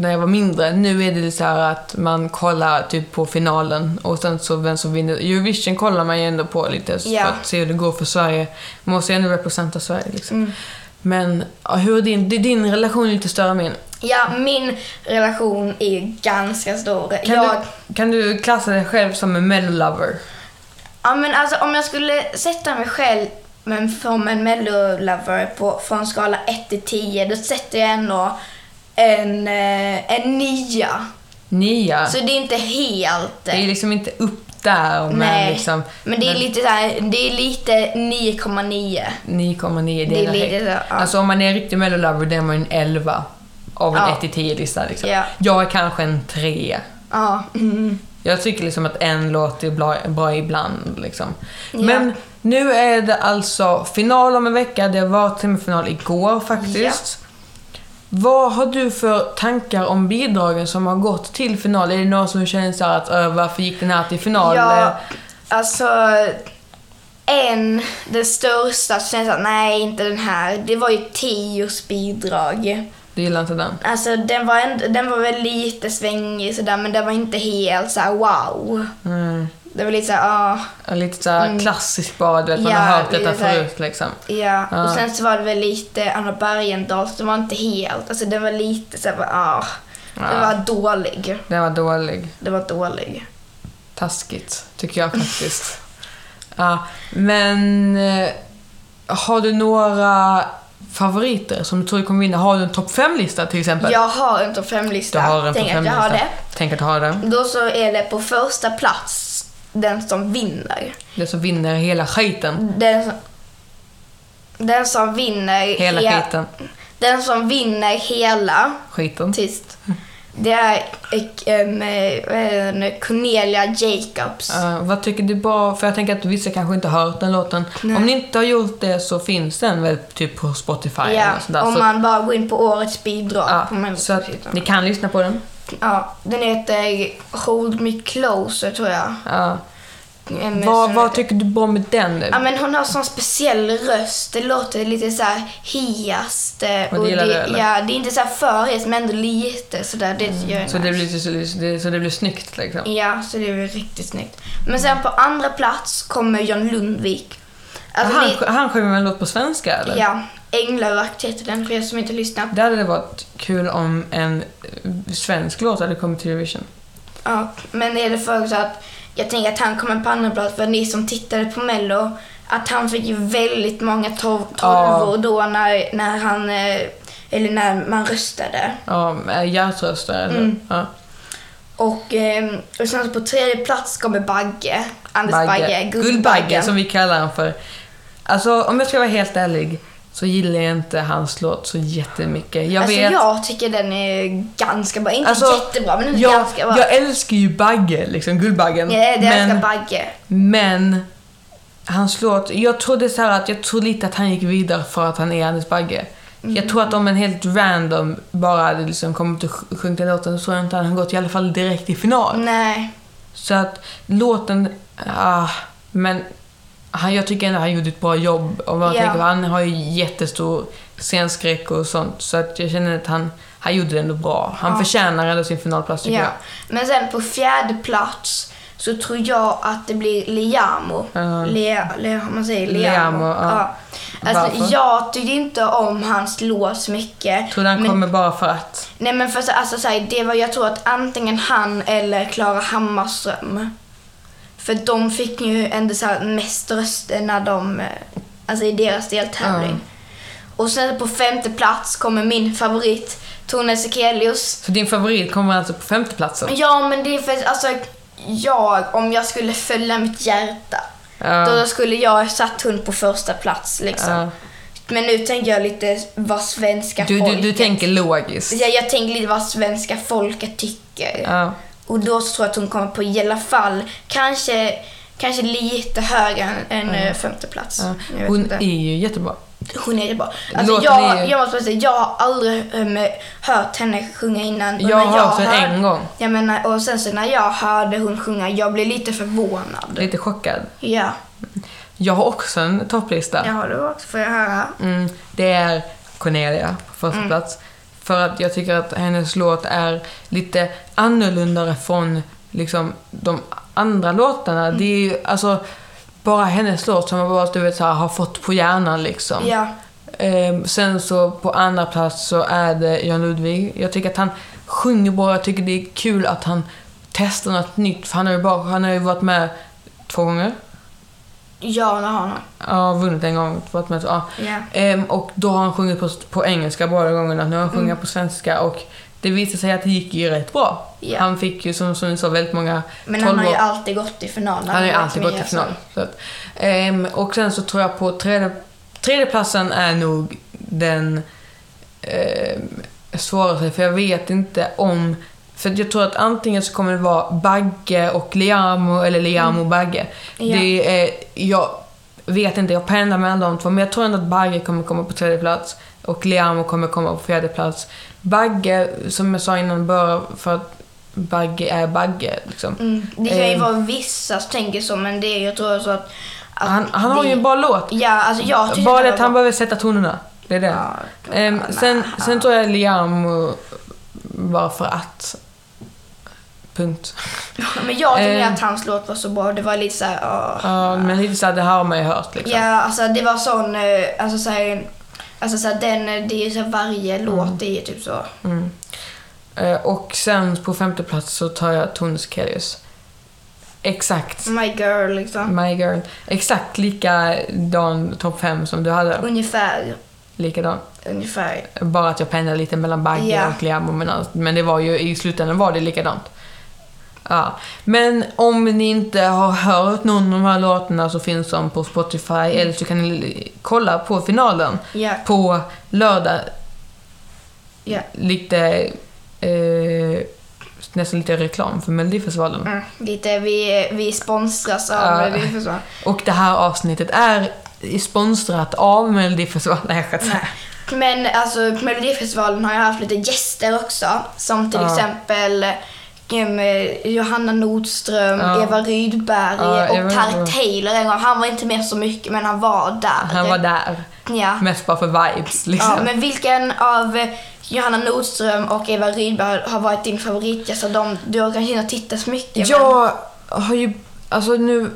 [SPEAKER 2] när jag var mindre. Nu är det så här att man kollar typ på finalen och sen så vem som vinner. Eurovision kollar man ju ändå på lite
[SPEAKER 1] Ja.
[SPEAKER 2] för att se hur det går för Sverige. Man måste ju ändå representera Sverige liksom.
[SPEAKER 1] Mm.
[SPEAKER 2] Men hur är din, din relation är lite större än min.
[SPEAKER 1] Ja, min relation är ju ganska stor.
[SPEAKER 2] Kan,
[SPEAKER 1] jag,
[SPEAKER 2] du, kan du klassa dig själv som en Mello-lover?
[SPEAKER 1] ja, men alltså, om jag skulle sätta mig själv men som en mello-lover på, från skala 1 till 10, då sätter jag ändå en, eh, en 9.
[SPEAKER 2] Nia.
[SPEAKER 1] Så det är inte helt...
[SPEAKER 2] det är liksom inte upp där men
[SPEAKER 1] Nej,
[SPEAKER 2] liksom...
[SPEAKER 1] men det är lite så här, det är lite 9,9.
[SPEAKER 2] 9,9 det,
[SPEAKER 1] Det är
[SPEAKER 2] är
[SPEAKER 1] lite så, ja.
[SPEAKER 2] Alltså om man är en riktig mello-lover då är man en 11 av en
[SPEAKER 1] Ja.
[SPEAKER 2] 1 till 10 lista liksom.
[SPEAKER 1] Ja.
[SPEAKER 2] Jag är kanske en 3.
[SPEAKER 1] Ja. Mm.
[SPEAKER 2] Jag tycker liksom att en låt är bra, bra ibland liksom.
[SPEAKER 1] Ja.
[SPEAKER 2] Men nu är det alltså final om en vecka. Det var semifinal igår faktiskt. Vad har du för tankar om bidragen som har gått till final? Är det någon som känner så att "Ö, varför gick den här till final?
[SPEAKER 1] Ja, alltså en, den största, så känns jag nej inte den här. Det var ju Tios bidrag.
[SPEAKER 2] Du gillar inte den?
[SPEAKER 1] Alltså den var, ändå, den var väl lite svängig sådär men den var inte helt såhär wow.
[SPEAKER 2] Mm.
[SPEAKER 1] Det var lite såhär, ah,
[SPEAKER 2] Ja, Lite så här klassiskt bara, du vet, man
[SPEAKER 1] Ja,
[SPEAKER 2] har hört detta
[SPEAKER 1] lite så här-
[SPEAKER 2] förut liksom.
[SPEAKER 1] ja.
[SPEAKER 2] Ja.
[SPEAKER 1] Och sen så var det väl lite Anna Bergendahl, så det var inte helt, alltså den var lite såhär, ah. Den
[SPEAKER 2] Ja.
[SPEAKER 1] var dålig.
[SPEAKER 2] Den var dålig.
[SPEAKER 1] Det var dålig.
[SPEAKER 2] Taskigt, tycker jag faktiskt. ja, men eh, har du några favoriter som du tror kommer vinna? Har du en topp 5-lista till exempel?
[SPEAKER 1] Jag har en topp
[SPEAKER 2] Du
[SPEAKER 1] 5-lista.
[SPEAKER 2] har en
[SPEAKER 1] Tänk
[SPEAKER 2] topp
[SPEAKER 1] att jag
[SPEAKER 2] 5-lista.
[SPEAKER 1] har det.
[SPEAKER 2] Tänk att du har det.
[SPEAKER 1] Då så är det på första plats den som vinner.
[SPEAKER 2] Det som vinner hela skiten.
[SPEAKER 1] Den som, den som vinner
[SPEAKER 2] Hela
[SPEAKER 1] he-
[SPEAKER 2] skiten.
[SPEAKER 1] Den som vinner hela,
[SPEAKER 2] Skiten.
[SPEAKER 1] tyst. Det är en, en Cornelia Jacobs.
[SPEAKER 2] Eh, vad tycker du bara, för jag tänker att vissa kanske inte har hört den låten.
[SPEAKER 1] Nej.
[SPEAKER 2] Om ni inte har gjort det så finns den väl typ på Spotify
[SPEAKER 1] ja,
[SPEAKER 2] eller sådär.
[SPEAKER 1] om
[SPEAKER 2] så,
[SPEAKER 1] man bara går in på årets bidrag Mello-
[SPEAKER 2] så att ni kan lyssna på den.
[SPEAKER 1] Ja, den heter Hold Me Closer tror jag.
[SPEAKER 2] Ja. Vad, vad tycker du med den?
[SPEAKER 1] Ja men hon har sån speciell röst. Det låter lite så här hest. eh,
[SPEAKER 2] Och det eller?
[SPEAKER 1] Ja, det är inte så här för hes men ändå lite sådär. Det gör
[SPEAKER 2] Så det, blir, så, det, så det blir snyggt liksom?
[SPEAKER 1] Ja, så det blir riktigt snyggt. Men sen på andra plats kommer John Lundvik. Alltså,
[SPEAKER 2] han,
[SPEAKER 1] det-
[SPEAKER 2] han sjunger en låt på svenska eller?
[SPEAKER 1] Ja, Änglavakt heter den för er som inte lyssnat.
[SPEAKER 2] Det hade det varit kul om en eh, svensk låt hade kommit till Eurovision.
[SPEAKER 1] Ja, men är det för så att jag tänker att han kommer på andra plats för ni som tittade på Mello, att han fick ju väldigt många tolv,
[SPEAKER 2] Ja.
[SPEAKER 1] tolvor då när, när han, eh, eller när man röstade.
[SPEAKER 2] Ja, med hjärtröster eller?
[SPEAKER 1] Mm.
[SPEAKER 2] Ja.
[SPEAKER 1] Och, eh, och sen så på tredje plats kommer Bagge. Anders Bagge.
[SPEAKER 2] Guldbagge som vi kallar han för. Alltså om jag ska vara helt ärlig så gillar jag inte hans låt så jättemycket. Jag
[SPEAKER 1] alltså
[SPEAKER 2] vet...
[SPEAKER 1] jag tycker den är ganska bra. Inte
[SPEAKER 2] Alltså,
[SPEAKER 1] jättebra, men den är
[SPEAKER 2] jag,
[SPEAKER 1] ganska bra.
[SPEAKER 2] jag älskar ju Bagge, liksom Guldbaggen.
[SPEAKER 1] Ja, älskar
[SPEAKER 2] men,
[SPEAKER 1] Bagge.
[SPEAKER 2] men hans låt, jag trodde så här att jag tror lite att han gick vidare för att han är Anders Bagge.
[SPEAKER 1] Mm.
[SPEAKER 2] Jag tror att om en helt random bara hade liksom kommit och sj- sjungit låten så tror jag inte att han gått i alla fall direkt i final.
[SPEAKER 1] Nej.
[SPEAKER 2] Så att låten, ah, men han, jag tycker ändå han gjorde ett bra jobb. Och man
[SPEAKER 1] Ja.
[SPEAKER 2] tänker, han har ju jättestor scenskräck och sånt. Så att jag känner att han, han gjorde det ändå bra. Han
[SPEAKER 1] Ja.
[SPEAKER 2] förtjänar ändå sin finalplats tycker
[SPEAKER 1] Ja.
[SPEAKER 2] jag.
[SPEAKER 1] Men sen på fjärde plats så tror jag att det blir Liamo.
[SPEAKER 2] Ja.
[SPEAKER 1] Le, le, om man säger
[SPEAKER 2] Liamo,
[SPEAKER 1] Liamo.
[SPEAKER 2] ja.
[SPEAKER 1] Alltså,
[SPEAKER 2] Varför?
[SPEAKER 1] jag tycker inte om hans låt så mycket.
[SPEAKER 2] Tror du han
[SPEAKER 1] men,
[SPEAKER 2] kommer bara för att?
[SPEAKER 1] Nej men för så, alltså, så här, det var, jag tror att antingen han eller Klara Hammarström. För de fick ju ändå så mest röster när de, eh, alltså i deras deltävling. Och sen på femte plats kommer min favorit, Tone Sekelius.
[SPEAKER 2] Så din favorit kommer alltså på femte platsen?
[SPEAKER 1] Ja, men det är för alltså, jag, om jag skulle följa mitt hjärta,
[SPEAKER 2] Ja.
[SPEAKER 1] då skulle jag ha satt hon på första plats liksom.
[SPEAKER 2] Ja.
[SPEAKER 1] Men nu tänker jag lite vad svenska
[SPEAKER 2] Du, du,
[SPEAKER 1] folket...
[SPEAKER 2] du tänker logiskt?
[SPEAKER 1] Ja, jag tänker lite vad svenska folket tycker.
[SPEAKER 2] Ja.
[SPEAKER 1] Och då så tror jag att hon kommer på i alla fall, kanske, kanske lite högre än, eh, femte plats.
[SPEAKER 2] Ja. Hon
[SPEAKER 1] inte.
[SPEAKER 2] är ju jättebra.
[SPEAKER 1] Hon är jättebra. Alltså
[SPEAKER 2] Låten
[SPEAKER 1] jag,
[SPEAKER 2] är
[SPEAKER 1] jag måste säga, jag har aldrig um, hört henne sjunga innan.
[SPEAKER 2] Jag har hört
[SPEAKER 1] hörde-
[SPEAKER 2] en gång.
[SPEAKER 1] Jag menar, och sen så när jag hörde hon sjunga, jag blev lite förvånad.
[SPEAKER 2] Lite chockad.
[SPEAKER 1] Ja,
[SPEAKER 2] Jag har också en topplista.
[SPEAKER 1] jag har det också, får jag höra.
[SPEAKER 2] Mm, det är Cornelia på första
[SPEAKER 1] Mm.
[SPEAKER 2] plats. För att jag tycker att hennes låt är lite annorlunda från liksom, de andra låtarna.
[SPEAKER 1] Mm.
[SPEAKER 2] Det är ju alltså bara hennes låt som jag bara du vet, så här, har fått på hjärnan. Liksom.
[SPEAKER 1] Ja,
[SPEAKER 2] Ehm, sen så på andra plats så är det Jan Ludvig. Jag tycker att han sjunger bra. Jag tycker det är kul att han testar något nytt. För han har ju, bara, han har ju varit med två gånger.
[SPEAKER 1] Ja, det har hon.
[SPEAKER 2] Ja, vunnit en gång. Varit med, ja.
[SPEAKER 1] Ja.
[SPEAKER 2] Ehm, och då har han sjungit på, på engelska båda gångerna. Nu har han sjungit
[SPEAKER 1] Mm.
[SPEAKER 2] på svenska och det visade sig att det gick ju rätt bra.
[SPEAKER 1] Ja.
[SPEAKER 2] Han fick ju som, som ni sa väldigt många
[SPEAKER 1] Men han har ju
[SPEAKER 2] 12
[SPEAKER 1] alltid gått i final.
[SPEAKER 2] Han har ju alltid
[SPEAKER 1] med,
[SPEAKER 2] gått
[SPEAKER 1] alltså.
[SPEAKER 2] final. Så att, ehm, och sen så tror jag på tredje, tredje platsen är nog den ehm, svåraste för jag vet inte om för jag tror att antingen så kommer det vara Bagge och Liamo eller Liamo och Bagge.
[SPEAKER 1] Ja.
[SPEAKER 2] Det är, jag vet inte, jag pendlar mellan de två men jag tror ändå att Bagge kommer komma på tredje plats och Liamo kommer komma på fjärde plats. Bagge, som jag sa innan, bara för att Bagge är Bagge. Liksom.
[SPEAKER 1] Mm. Det kan ju
[SPEAKER 2] Ehm.
[SPEAKER 1] vara vissa som tänker så, men det är jag tror så att...
[SPEAKER 2] Han, han har
[SPEAKER 1] det-
[SPEAKER 2] ju en bra låt.
[SPEAKER 1] Ja, alltså jag
[SPEAKER 2] Bara
[SPEAKER 1] det
[SPEAKER 2] att han behöver sätta tonerna. Det är det.
[SPEAKER 1] Ja, ja,
[SPEAKER 2] sen, sen tror jag Liam bara för att. Punkt.
[SPEAKER 1] Men jag tycker
[SPEAKER 2] Ehm.
[SPEAKER 1] att hans låt var så bra. Det var lite såhär... åh.
[SPEAKER 2] Ja, men lite såhär, det här har man ju hört liksom.
[SPEAKER 1] Ja, alltså det var sån... eh, Alltså såhär... Alltså såhär, den, eh, det är ju så här, varje låt, det är typ så.
[SPEAKER 2] Mm. Eh, och sen på femte plats så tar jag Tone Sekelius. Exakt.
[SPEAKER 1] My girl liksom.
[SPEAKER 2] My girl. Exakt likadan topp fem som du hade.
[SPEAKER 1] Ungefär.
[SPEAKER 2] Likadan.
[SPEAKER 1] Ungefär.
[SPEAKER 2] Bara att jag pendlar lite mellan Bagge
[SPEAKER 1] Ja.
[SPEAKER 2] och Liam. Men, men det var ju, i slutändan var det likadant. Ja. Men om ni inte har hört någon av de här låtarna så finns de på Spotify eller så kan ni kolla på finalen
[SPEAKER 1] Ja.
[SPEAKER 2] på lördag.
[SPEAKER 1] Ja.
[SPEAKER 2] Lite... Eh, nästan lite reklam för Melodifestivalen.
[SPEAKER 1] Mm, lite, vi, vi sponsras av
[SPEAKER 2] Ja.
[SPEAKER 1] förstår.
[SPEAKER 2] Och det här avsnittet är sponsrat av Melodifestivalen.
[SPEAKER 1] Men alltså Melodifestivalen har ju haft lite gäster också. Som till
[SPEAKER 2] Ja.
[SPEAKER 1] exempel em, Johanna Nordström,
[SPEAKER 2] Ja.
[SPEAKER 1] Eva Rydberg
[SPEAKER 2] Ja,
[SPEAKER 1] och
[SPEAKER 2] Rydberg.
[SPEAKER 1] Taylor en gång. Han var inte med så mycket men han var där.
[SPEAKER 2] Han var där.
[SPEAKER 1] Ja.
[SPEAKER 2] Mest bara för vibes liksom.
[SPEAKER 1] ja, men vilken av eh, Johanna Nordström och Eva Rydberg har varit din favoritgäst? av dem? Du har kanske inte tittat så mycket.
[SPEAKER 2] Jag har ju, alltså nu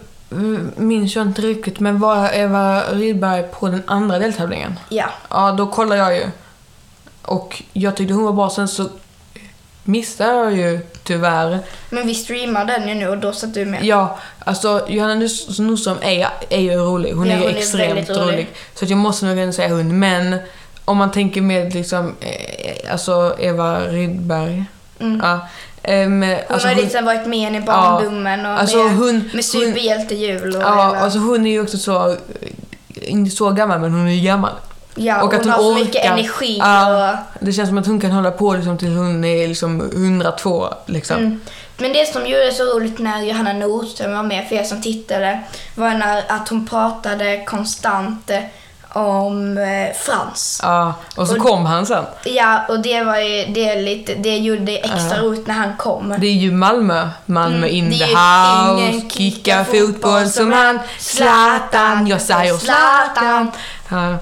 [SPEAKER 2] minns jag inte riktigt, men var Eva Rydberg på den andra deltävlingen?
[SPEAKER 1] Men, ja.
[SPEAKER 2] Ja, då kollar jag ju. Och jag tyckte hon var bra, sen så missade jag ju tyvärr.
[SPEAKER 1] Men vi streamar den ju nu och då satt du med.
[SPEAKER 2] Ja, alltså Johanna Nordström är, är ju rolig. Hon
[SPEAKER 1] Ja,
[SPEAKER 2] är ju
[SPEAKER 1] hon är
[SPEAKER 2] extremt
[SPEAKER 1] väldigt
[SPEAKER 2] rolig.
[SPEAKER 1] rolig.
[SPEAKER 2] Så att jag måste nog ändå säga hon. Men om man tänker med liksom, eh, alltså Eva Rydberg.
[SPEAKER 1] Mm.
[SPEAKER 2] Ja, ehm,
[SPEAKER 1] Hon
[SPEAKER 2] alltså
[SPEAKER 1] har liksom varit med i barndomen och
[SPEAKER 2] Alltså,
[SPEAKER 1] med,
[SPEAKER 2] hon-
[SPEAKER 1] med superhjältejul och
[SPEAKER 2] Ja,
[SPEAKER 1] hela-
[SPEAKER 2] alltså hon är ju också så, inte så gammal men hon är ju gammal.
[SPEAKER 1] Ja,
[SPEAKER 2] och att
[SPEAKER 1] hon,
[SPEAKER 2] hon
[SPEAKER 1] har så mycket energi
[SPEAKER 2] Ja.
[SPEAKER 1] och...
[SPEAKER 2] Det känns som att hon kan hålla på liksom till hon är liksom 102 liksom.
[SPEAKER 1] Mm. Men det som gjorde det så roligt när Johanna Nordström var med, för er som tittade, var när att hon pratade konstant eh, om eh, Frans.
[SPEAKER 2] Ja, och så
[SPEAKER 1] Och-
[SPEAKER 2] kom han sen.
[SPEAKER 1] Ja, och det var ju, det är lite, det gjorde det extra
[SPEAKER 2] Ja.
[SPEAKER 1] roligt när han kom.
[SPEAKER 2] Det är ju Malmö. Malmö
[SPEAKER 1] Mm,
[SPEAKER 2] in the house.
[SPEAKER 1] ingen
[SPEAKER 2] Kicka
[SPEAKER 1] kickar
[SPEAKER 2] fotboll som han. Zlatan. Jag säger Zlatan. Ja,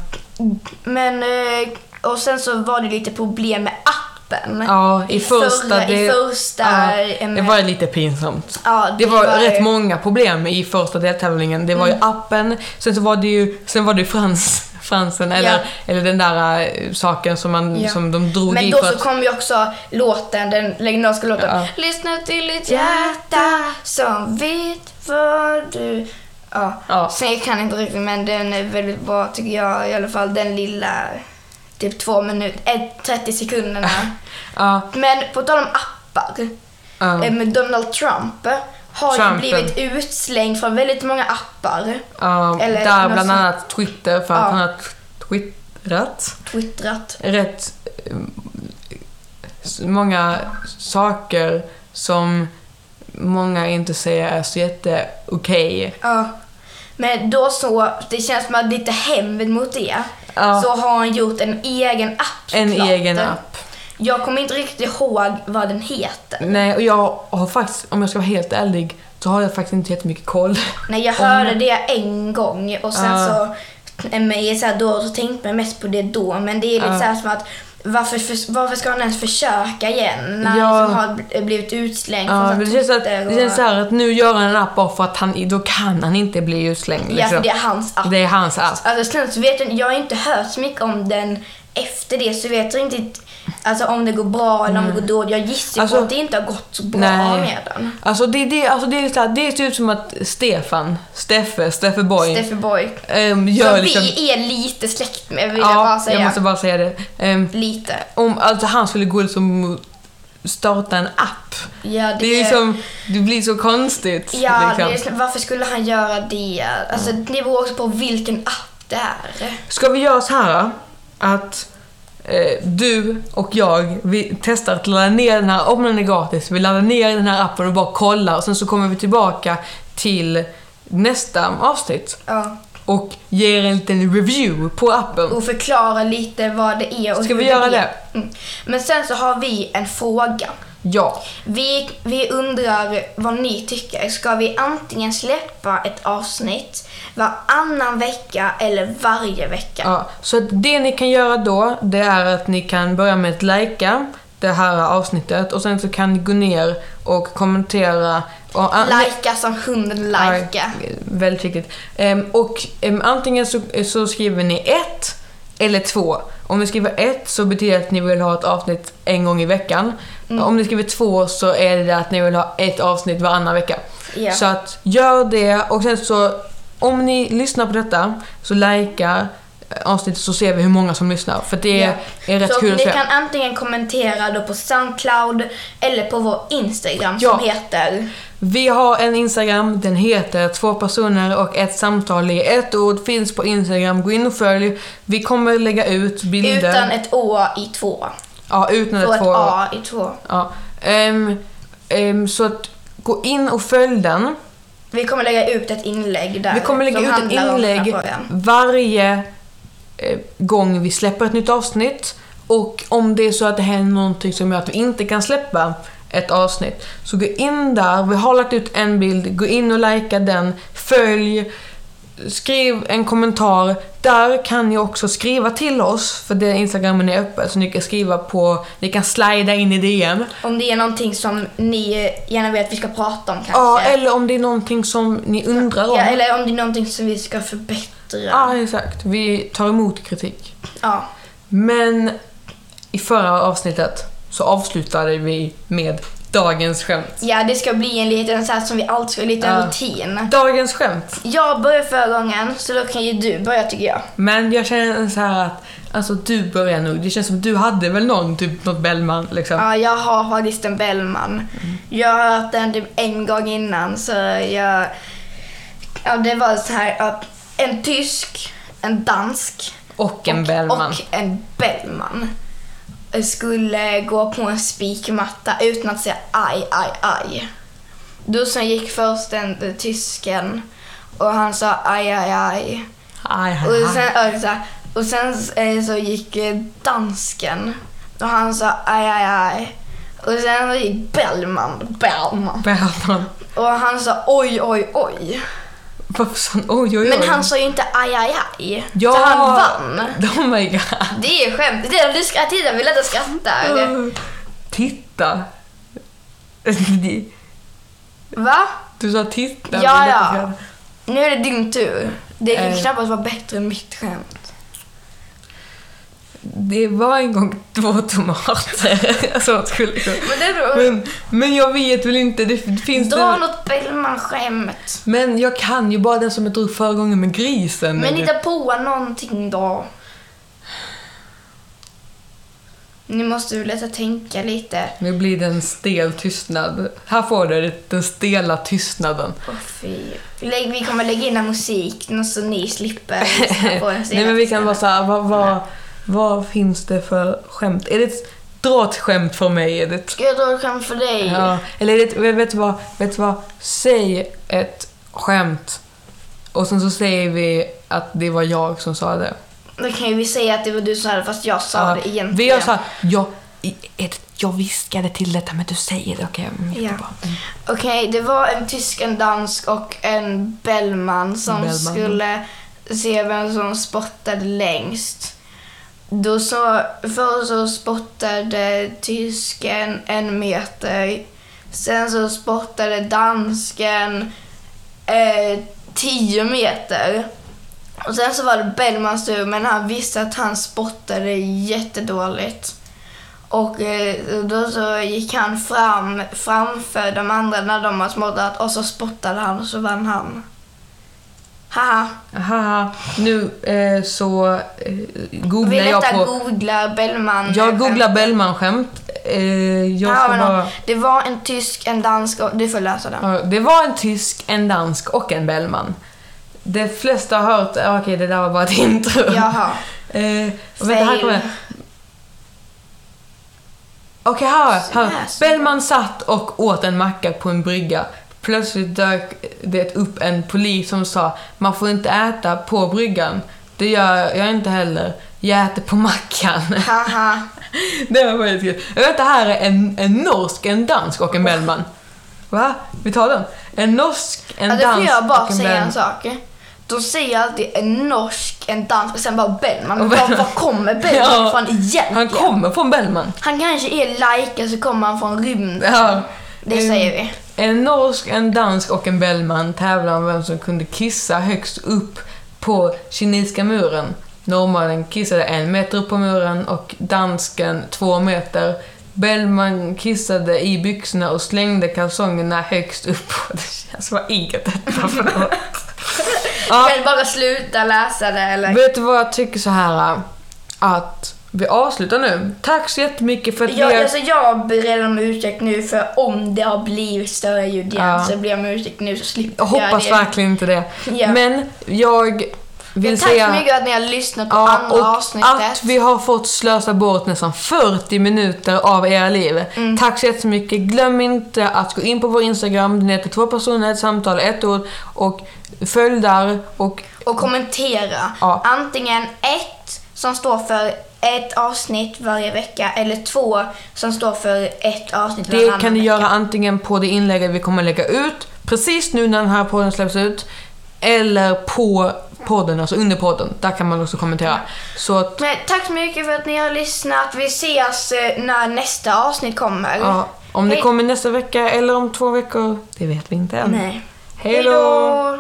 [SPEAKER 1] Men, eh, och sen så var det lite problem med appen.
[SPEAKER 2] ja i första...
[SPEAKER 1] förra,
[SPEAKER 2] det,
[SPEAKER 1] I första...
[SPEAKER 2] ja,
[SPEAKER 1] em,
[SPEAKER 2] det var lite pinsamt.
[SPEAKER 1] ja,
[SPEAKER 2] Det var rätt många problem i första deltävlingen. Det var
[SPEAKER 1] Mm.
[SPEAKER 2] ju appen, sen så var det ju, sen var det ju frans, fransen, eller,
[SPEAKER 1] Ja.
[SPEAKER 2] eller den där äh, saken som, man,
[SPEAKER 1] Ja.
[SPEAKER 2] som de drog
[SPEAKER 1] Men
[SPEAKER 2] i
[SPEAKER 1] då
[SPEAKER 2] för
[SPEAKER 1] så
[SPEAKER 2] att...
[SPEAKER 1] kom ju också låten, den legendariska låten.
[SPEAKER 2] Ja.
[SPEAKER 1] Lyssna till ditt hjärta som vet vad du... Ja.
[SPEAKER 2] Ja.
[SPEAKER 1] Sen jag kan inte riktigt, men den är väldigt bra tycker jag. I alla fall den lilla, typ två minuter, 30 sekunderna.
[SPEAKER 2] Ja,
[SPEAKER 1] men på tal om appar.
[SPEAKER 2] ja,
[SPEAKER 1] med Donald Trump har
[SPEAKER 2] Trumpen.
[SPEAKER 1] ju blivit utslängd från väldigt många appar.
[SPEAKER 2] ja.
[SPEAKER 1] eller
[SPEAKER 2] Där bland
[SPEAKER 1] sånt.
[SPEAKER 2] annat Twitter för att han har twittrat
[SPEAKER 1] Twittrat.
[SPEAKER 2] rätt eh, många saker som många inte säger är så jätte okej.
[SPEAKER 1] Ja. Men då så, det känns som att lite hämnd mot det.
[SPEAKER 2] Ja.
[SPEAKER 1] Så har han gjort en egen app
[SPEAKER 2] En
[SPEAKER 1] såklart.
[SPEAKER 2] egen app.
[SPEAKER 1] Jag kommer inte riktigt ihåg vad den heter.
[SPEAKER 2] Nej, och jag har faktiskt, om jag ska vara helt ärlig, så har jag faktiskt inte jättemycket koll.
[SPEAKER 1] Nej, jag hörde det en gång och sen
[SPEAKER 2] Ja.
[SPEAKER 1] så, med, så här, då så tänkte jag mest på det då. Men det är lite
[SPEAKER 2] Ja.
[SPEAKER 1] så här som att varför, för, varför ska han ens försöka igen när
[SPEAKER 2] Ja.
[SPEAKER 1] han liksom har bl- blivit utslängd
[SPEAKER 2] Ja,
[SPEAKER 1] från
[SPEAKER 2] det känns, att, det känns så här att nu gör han en app bara för att han, då kan han inte bli utslängd.
[SPEAKER 1] Ja,
[SPEAKER 2] liksom.
[SPEAKER 1] för det är hans app.
[SPEAKER 2] Det är hans app.
[SPEAKER 1] Alltså så vet jag jag har inte hört så mycket om den efter det så vet jag inte alltså, om det går bra eller om det går dåligt. Jag gissar
[SPEAKER 2] Alltså,
[SPEAKER 1] på att det inte har gått så bra
[SPEAKER 2] nej.
[SPEAKER 1] med den.
[SPEAKER 2] Alltså det, det, alltså det, är så här, det ser ut som att Stefan, Steffe, Steffe Boy,
[SPEAKER 1] Steffe Boy.
[SPEAKER 2] ehm, gör
[SPEAKER 1] Som
[SPEAKER 2] liksom...
[SPEAKER 1] vi är lite släkt med vill jag
[SPEAKER 2] ja,
[SPEAKER 1] bara säga.
[SPEAKER 2] jag måste bara säga det. Ehm,
[SPEAKER 1] Lite.
[SPEAKER 2] om alltså han skulle gå liksom starta en app.
[SPEAKER 1] Ja, det,
[SPEAKER 2] Det är liksom, det blir så konstigt.
[SPEAKER 1] Ja,
[SPEAKER 2] liksom.
[SPEAKER 1] är, liksom- varför skulle han göra det? Alltså, det beror också på vilken app det är.
[SPEAKER 2] Ska vi göra så här att du och jag, vi testar att ladda ner den här, om den är gratis, vi laddar ner den här appen och bara kollar och sen så kommer vi tillbaka till nästa avsnitt
[SPEAKER 1] Ja.
[SPEAKER 2] och ger en liten review på appen.
[SPEAKER 1] Och förklara lite vad det är och
[SPEAKER 2] Ska vi göra
[SPEAKER 1] är.
[SPEAKER 2] det?
[SPEAKER 1] Mm. Men sen så har vi en fråga.
[SPEAKER 2] Ja.
[SPEAKER 1] Vi, vi undrar vad ni tycker. Ska vi antingen släppa ett avsnitt varannan vecka eller varje vecka?
[SPEAKER 2] ja. Så det ni kan göra då, det är att ni kan börja med att likea det här avsnittet och sen så kan ni gå ner och kommentera och,
[SPEAKER 1] Lajka som hunden lajka.
[SPEAKER 2] Ja, väldigt viktigt. Ehm, och ehm, antingen så, så skriver ni ett eller två. Om ni skriver ett så betyder det att ni vill ha ett avsnitt en gång i veckan.
[SPEAKER 1] Mm.
[SPEAKER 2] Om ni skriver två så är det att ni vill ha ett avsnitt varannan vecka.
[SPEAKER 1] Ja.
[SPEAKER 2] Så att gör det och sen så om ni lyssnar på detta så likea eh, avsnittet så ser vi hur många som lyssnar. För det är, är rätt
[SPEAKER 1] så
[SPEAKER 2] kul att
[SPEAKER 1] ni
[SPEAKER 2] se.
[SPEAKER 1] kan antingen kommentera då på Soundcloud eller på vår Instagram
[SPEAKER 2] Ja.
[SPEAKER 1] som heter
[SPEAKER 2] Vi har en Instagram, den heter två personer och ett samtal i ett ord. Finns på Instagram, gå in och följ. Vi kommer lägga ut bilder.
[SPEAKER 1] Utan ett Å i två.
[SPEAKER 2] Ja, utan
[SPEAKER 1] Och
[SPEAKER 2] ett
[SPEAKER 1] ett
[SPEAKER 2] två.
[SPEAKER 1] A i två.
[SPEAKER 2] Ja. Ehm, ehm, så att gå in och följ den.
[SPEAKER 1] Vi kommer lägga ut ett inlägg där.
[SPEAKER 2] Vi kommer lägga ut ett inlägg varje eh, gång vi släpper ett nytt avsnitt. Och om det är så att det händer någonting som gör att vi inte kan släppa ett avsnitt, så gå in där. Vi har lagt ut en bild, gå in och likea den, följ, skriv en kommentar. Där kan ni också skriva till oss, för det Instagramen är öppen, så ni kan skriva på, ni kan slida in i DM.
[SPEAKER 1] Om det är någonting som ni gärna vill att vi ska prata om kanske.
[SPEAKER 2] Ja, eller om det är någonting som ni undrar om.
[SPEAKER 1] Ja, eller om det är någonting som vi ska förbättra.
[SPEAKER 2] Ja, exakt. Vi tar emot kritik.
[SPEAKER 1] Ja.
[SPEAKER 2] Men i förra avsnittet så avslutade vi med dagens skämt.
[SPEAKER 1] Ja, det ska bli en liten så här som vi alltid ska, en liten
[SPEAKER 2] Ja.
[SPEAKER 1] rutin.
[SPEAKER 2] Dagens skämt.
[SPEAKER 1] Jag började förra gången, så då kan ju du börja tycker jag.
[SPEAKER 2] Men jag känner så här att, alltså du börjar nog. Det känns som du hade väl någon, typ något Bellman liksom.
[SPEAKER 1] Ja, jag har faktiskt en Bellman. Jag har hört den typ en gång innan, så jag... Ja, det var så här att en tysk, en dansk
[SPEAKER 2] Och en Bellman.
[SPEAKER 1] och en Bellman skulle gå på en spikmatta utan att säga aj, aj, aj. Då så gick först den, tysken och han sa aj, aj, aj.
[SPEAKER 2] Aj, aj,
[SPEAKER 1] Och sen, och så, och sen eh, så gick eh, dansken och han sa aj, aj, aj. Och sen så gick Bellman, Bellman.
[SPEAKER 2] Bellman.
[SPEAKER 1] Och han sa oj, oj, oj.
[SPEAKER 2] Varför sa han oj, oj, oj?
[SPEAKER 1] Men han sa ju inte aj, aj, aj.
[SPEAKER 2] ja!
[SPEAKER 1] Så han vann.
[SPEAKER 2] Oh my god.
[SPEAKER 1] Det är skämt. Det är, du ska, titta, vill att jag skrattar.
[SPEAKER 2] Titta.
[SPEAKER 1] Va?
[SPEAKER 2] Du sa titta.
[SPEAKER 1] Ja, ja. Nu är det din tur. Det kan
[SPEAKER 2] Eh.
[SPEAKER 1] knappast vara bättre än mitt skämt.
[SPEAKER 2] Det var en gång två tomater. Så skulle
[SPEAKER 1] Men
[SPEAKER 2] men, jag vet väl inte, det finns
[SPEAKER 1] dra
[SPEAKER 2] det...
[SPEAKER 1] något Bellman-skämt.
[SPEAKER 2] Men jag kan ju bara den som jag drog förra gången med grisen.
[SPEAKER 1] Men hitta på någonting då. Ni måste väl lätta tänka lite.
[SPEAKER 2] Nu blir det en stel tystnad. Här får du den stela tystnaden.
[SPEAKER 1] Åh fy. Vi kommer lägga in musik så ni slipper på den
[SPEAKER 2] Nej men vi kan vara såhär, vad, vad, vad finns det för skämt? Är det ett, dra ett skämt för mig? Ett,
[SPEAKER 1] Ska jag dra ett skämt för dig?
[SPEAKER 2] ja, eller ett, vet du vad, vet du vad? Säg ett skämt. Och sen så säger vi att det var jag som sa det.
[SPEAKER 1] Då kan ju vi säga att det var du som sa det fast jag sa
[SPEAKER 2] Ja,
[SPEAKER 1] det egentligen.
[SPEAKER 2] Vi såhär, jag, i- ett, jag viskade till detta men du säger det, okej? mm,
[SPEAKER 1] Ja.
[SPEAKER 2] Mm.
[SPEAKER 1] Okej, det var en tysk, en dansk och en Bellman som
[SPEAKER 2] Bellman.
[SPEAKER 1] skulle se vem som spottade längst. Då så, först så spottade tysken en meter. Sen så spottade dansken eh, tio meter. Och sen så var det Bellmans tur, men han visste att han spottade jättedåligt. Och eh, då så gick han fram framför de andra när de har spottat och så spottade han och så vann han. Haha.
[SPEAKER 2] Haha, nu eh, så eh, googlar
[SPEAKER 1] Vill
[SPEAKER 2] jag på...
[SPEAKER 1] googla Bellman?
[SPEAKER 2] Jag googlar Bellman-skämt. Eh, jag
[SPEAKER 1] Här
[SPEAKER 2] ska bara...
[SPEAKER 1] Det var en tysk, en dansk och... Du får läsa den.
[SPEAKER 2] Ja, Det var en tysk, en dansk och en Bellman. De flesta har hört... Okej, det där var bara ett intro.
[SPEAKER 1] Jaha.
[SPEAKER 2] Eh, vänta, här kommer. Okej, här, här.
[SPEAKER 1] Läs.
[SPEAKER 2] Bellman satt och åt en macka på en brygga. Plötsligt dök det upp en polis som sa man får inte äta på bryggan. Det gör jag inte heller. Jag äter på mackan.
[SPEAKER 1] Haha.
[SPEAKER 2] Det var väldigt kul. Jag vet, det här är en, en norsk, en dansk och en Bellman. Va? Vi tar den. En norsk, en
[SPEAKER 1] Ja, det får
[SPEAKER 2] dansk
[SPEAKER 1] jag bara
[SPEAKER 2] och en
[SPEAKER 1] säga
[SPEAKER 2] Bellman.
[SPEAKER 1] en sak. De säger alltid en norsk, en dansk och sen bara Bellman. Men
[SPEAKER 2] Och
[SPEAKER 1] var,
[SPEAKER 2] Bellman.
[SPEAKER 1] var kommer Bellman
[SPEAKER 2] Ja.
[SPEAKER 1] ifrån egentligen?
[SPEAKER 2] Han kommer från Bellman.
[SPEAKER 1] Han kanske är Laika så kommer han från rymden.
[SPEAKER 2] Ja.
[SPEAKER 1] Det säger vi.
[SPEAKER 2] En norsk, en dansk och en Bellman tävlar om vem som kunde kissa högst upp på kinesiska muren. Norrmannen kissade en meter upp på muren och dansken två meter. Bellman kissade i byxorna och slängde kalsongerna högst upp. Det känns vad eget detta för något. Ja,
[SPEAKER 1] Kan bara sluta läsa det eller?
[SPEAKER 2] vet du vad jag tycker så här att vi avslutar nu. Tack så jättemycket för att
[SPEAKER 1] Jag,
[SPEAKER 2] vi har...
[SPEAKER 1] alltså jag ber om ursäkt nu för om det har blivit större ljud igen
[SPEAKER 2] Ja.
[SPEAKER 1] så ber jag om ursäkt nu så slipper
[SPEAKER 2] Jag hoppas
[SPEAKER 1] det.
[SPEAKER 2] verkligen inte det.
[SPEAKER 1] Ja.
[SPEAKER 2] Men jag vill
[SPEAKER 1] Tack
[SPEAKER 2] säga...
[SPEAKER 1] så mycket att ni har lyssnat på
[SPEAKER 2] Ja,
[SPEAKER 1] andra
[SPEAKER 2] och
[SPEAKER 1] avsnittet.
[SPEAKER 2] att vi har fått slösa bort nästan 40 minuter av era liv.
[SPEAKER 1] Mm.
[SPEAKER 2] Tack så jättemycket. Glöm inte att gå in på vår Instagram, den heter två personer, ett samtal, ett ord och följ där och
[SPEAKER 1] Och kommentera.
[SPEAKER 2] Ja.
[SPEAKER 1] Antingen ett som står för ett avsnitt varje vecka eller två som står för ett avsnitt
[SPEAKER 2] det
[SPEAKER 1] varannan
[SPEAKER 2] kan du
[SPEAKER 1] vecka.
[SPEAKER 2] göra antingen på det inlägget vi kommer lägga ut precis nu när den här podden släpps ut eller på podden, alltså under podden. Där kan man också kommentera. Så att,
[SPEAKER 1] Men tack så mycket för att ni har lyssnat. Vi ses eh, när nästa avsnitt kommer.
[SPEAKER 2] ja, om det kommer nästa vecka eller om två veckor, det vet vi inte än.
[SPEAKER 1] Nej. Hej då!